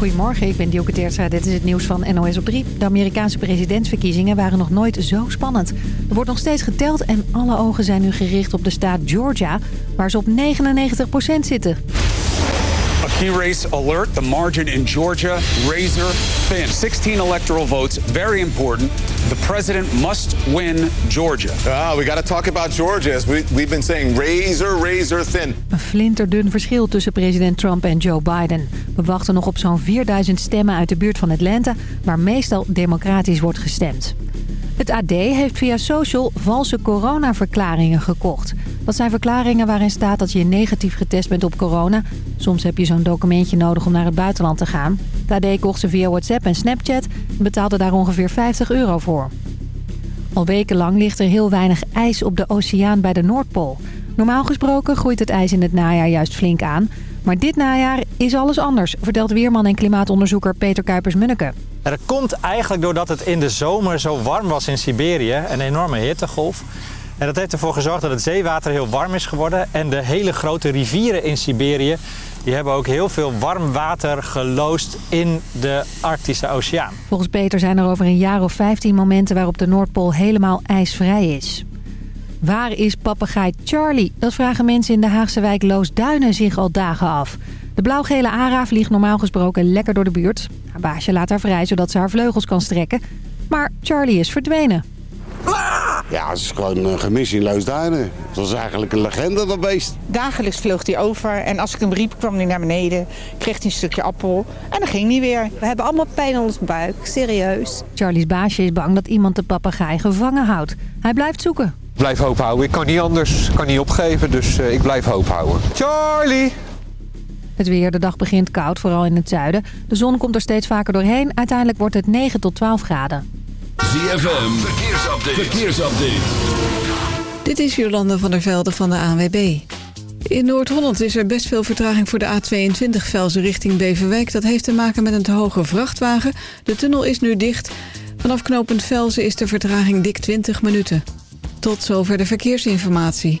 Goedemorgen, ik ben Teertstra. Dit is het nieuws van NOS op 3. De Amerikaanse presidentsverkiezingen waren nog nooit zo spannend. Er wordt nog steeds geteld en alle ogen zijn nu gericht op de staat Georgia... waar ze op 99% zitten. A key race alert. The margin in Georgia, razor thin. 16 electoral votes, very important. The president must win Georgia. Ah, we got to talk about Georgia. As we, we've been saying, razor, razor thin. Een flinterdun verschil tussen president Trump en Joe Biden. We wachten nog op zo'n 4000 stemmen uit de buurt van Atlanta... waar meestal democratisch wordt gestemd. Het AD heeft via social valse coronaverklaringen gekocht. Dat zijn verklaringen waarin staat dat je negatief getest bent op corona. Soms heb je zo'n documentje nodig om naar het buitenland te gaan. AD kocht ze via WhatsApp en Snapchat en betaalde daar ongeveer 50 euro voor. Al wekenlang ligt er heel weinig ijs op de oceaan bij de Noordpool. Normaal gesproken groeit het ijs in het najaar juist flink aan... Maar dit najaar is alles anders, vertelt weerman en klimaatonderzoeker Peter Kuipers-Munneke. Er komt eigenlijk doordat het in de zomer zo warm was in Siberië, een enorme hittegolf. En dat heeft ervoor gezorgd dat het zeewater heel warm is geworden. En de hele grote rivieren in Siberië, die hebben ook heel veel warm water geloosd in de Arctische Oceaan. Volgens Peter zijn er over een jaar of 15 momenten waarop de Noordpool helemaal ijsvrij is. Waar is papegaai Charlie? Dat vragen mensen in de Haagse wijk Loosduinen zich al dagen af. De blauwgele ara vliegt normaal gesproken lekker door de buurt. Haar baasje laat haar vrij zodat ze haar vleugels kan strekken. Maar Charlie is verdwenen. Ja, het is gewoon een gemis in Loosduinen. Dat is eigenlijk een legende, dat beest. Dagelijks vloog hij over en als ik hem riep kwam hij naar beneden. Kreeg hij een stukje appel en dan ging hij weer. We hebben allemaal pijn in ons buik, serieus. Charlie's baasje is bang dat iemand de papegaai gevangen houdt. Hij blijft zoeken. Ik blijf hoop houden. Ik kan niet anders, ik kan niet opgeven, dus uh, ik blijf hoop houden. Charlie! Het weer, de dag begint koud, vooral in het zuiden. De zon komt er steeds vaker doorheen. Uiteindelijk wordt het 9 tot 12 graden. ZFM, verkeersupdate. verkeersupdate. Dit is Jolanda van der Velde van de ANWB. In Noord-Holland is er best veel vertraging voor de A22 Velzen richting Beverwijk. Dat heeft te maken met een te hoge vrachtwagen. De tunnel is nu dicht. Vanaf knooppunt Velzen is de vertraging dik 20 minuten. Tot zover de verkeersinformatie.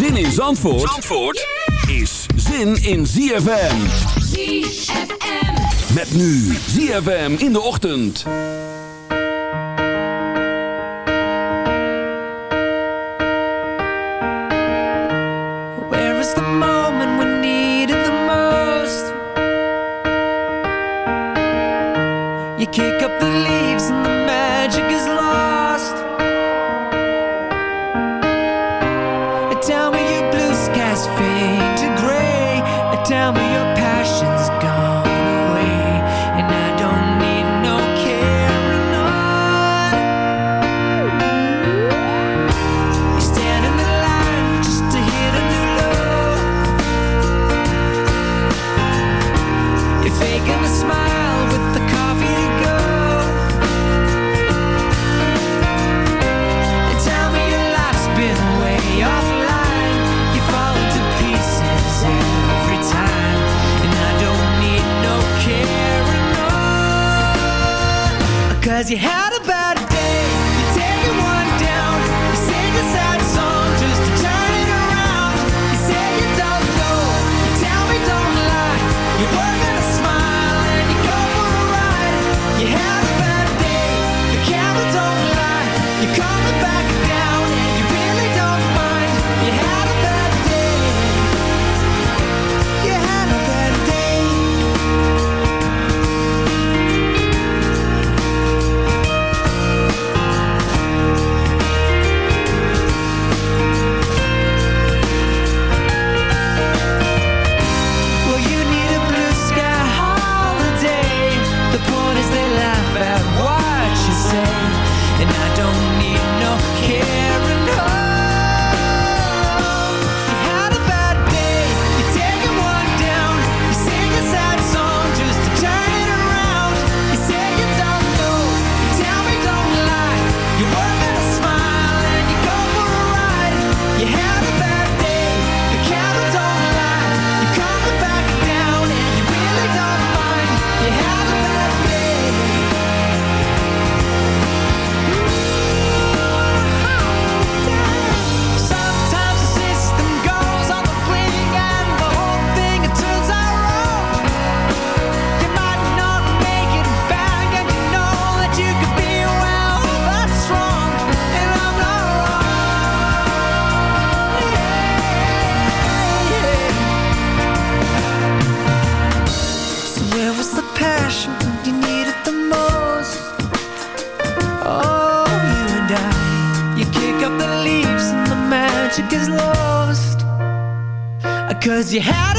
Zin in Zandvoort, Zandvoort is zin in ZFM. ZFM. Met nu ZFM in de ochtend. Where is the moment we need it the most? You kick up the leaves and the magic is lost. you have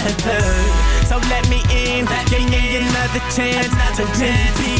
So let me in, let give me, in. another chance another to chance. be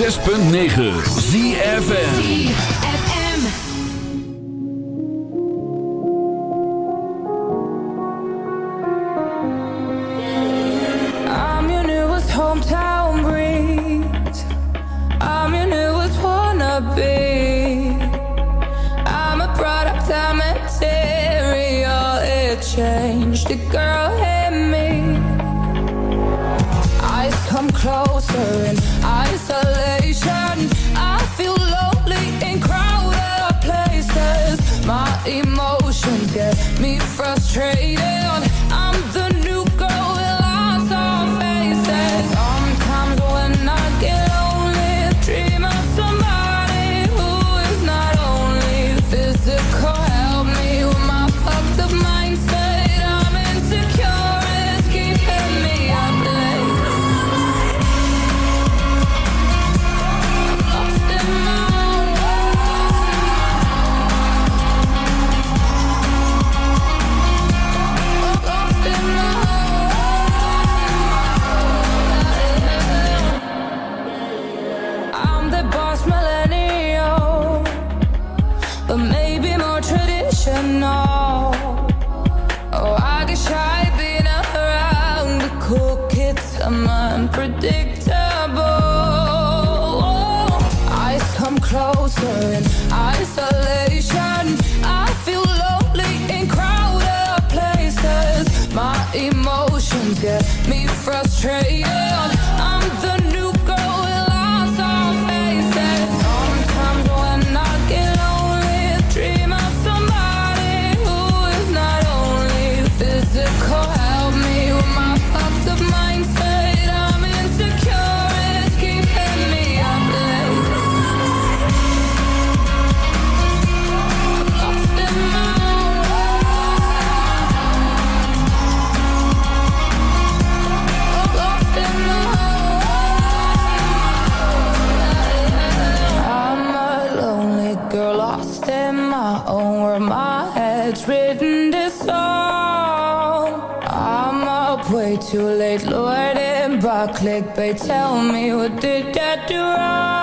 106.9 ZFN I'm unpredictable. Oh, I come closer They tell me, what did I do wrong?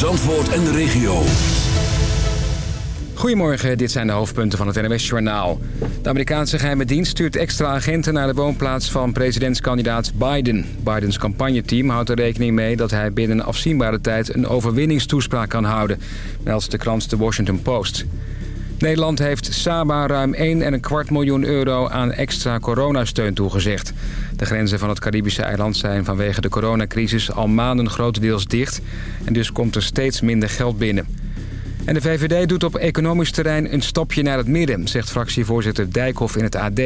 Zandvoort en de regio. Goedemorgen, dit zijn de hoofdpunten van het NWS-journaal. De Amerikaanse geheime dienst stuurt extra agenten naar de woonplaats van presidentskandidaat Biden. Bidens campagneteam houdt er rekening mee dat hij binnen afzienbare tijd een overwinningstoespraak kan houden, meldt de krant The Washington Post. Nederland heeft Saba ruim 1,25 miljoen euro aan extra coronasteun toegezegd. De grenzen van het Caribische eiland zijn vanwege de coronacrisis al maanden grotendeels dicht. En dus komt er steeds minder geld binnen. En de VVD doet op economisch terrein een stapje naar het midden, zegt fractievoorzitter Dijkhoff in het AD.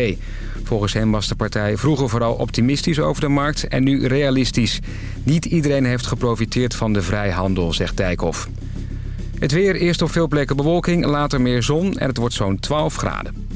Volgens hem was de partij vroeger vooral optimistisch over de markt en nu realistisch. Niet iedereen heeft geprofiteerd van de vrijhandel, zegt Dijkhoff. Het weer eerst op veel plekken bewolking, later meer zon en het wordt zo'n 12 graden.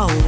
Oh.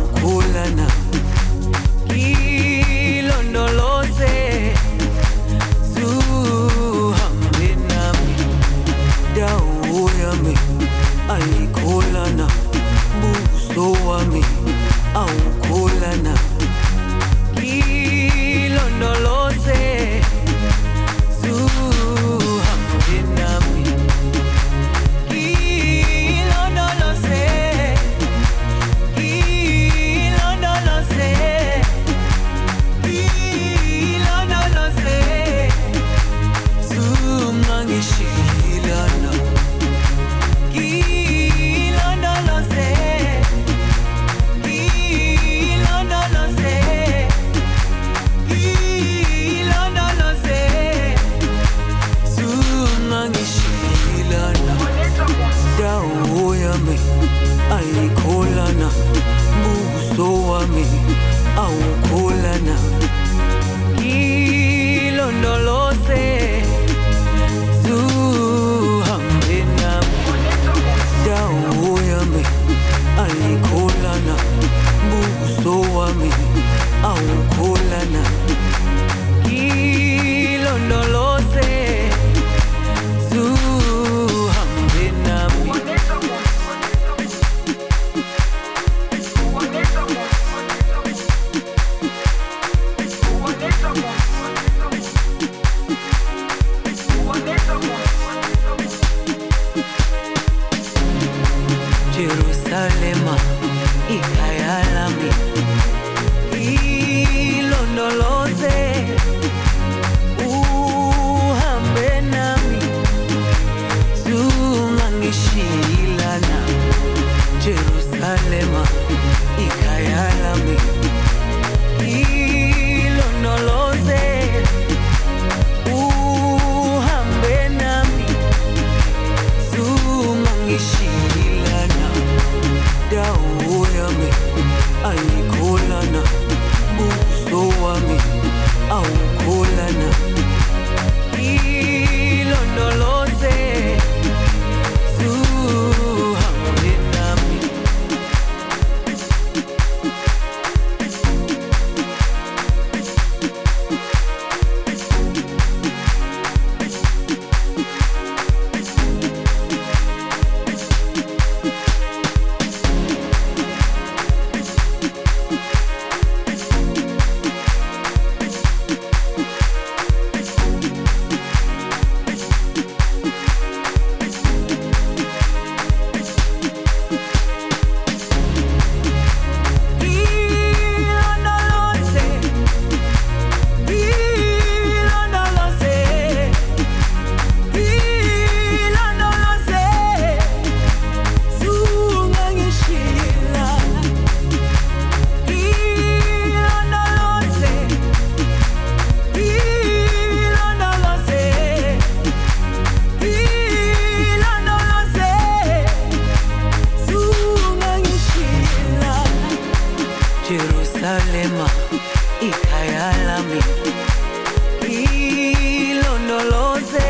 Jerusalema ikayalami ilondoloze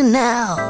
You now.